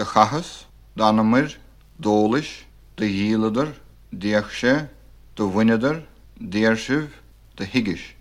de chachas, danamir, dólis, de díileidir, the sé, the bhaineidir, the de hiigeis.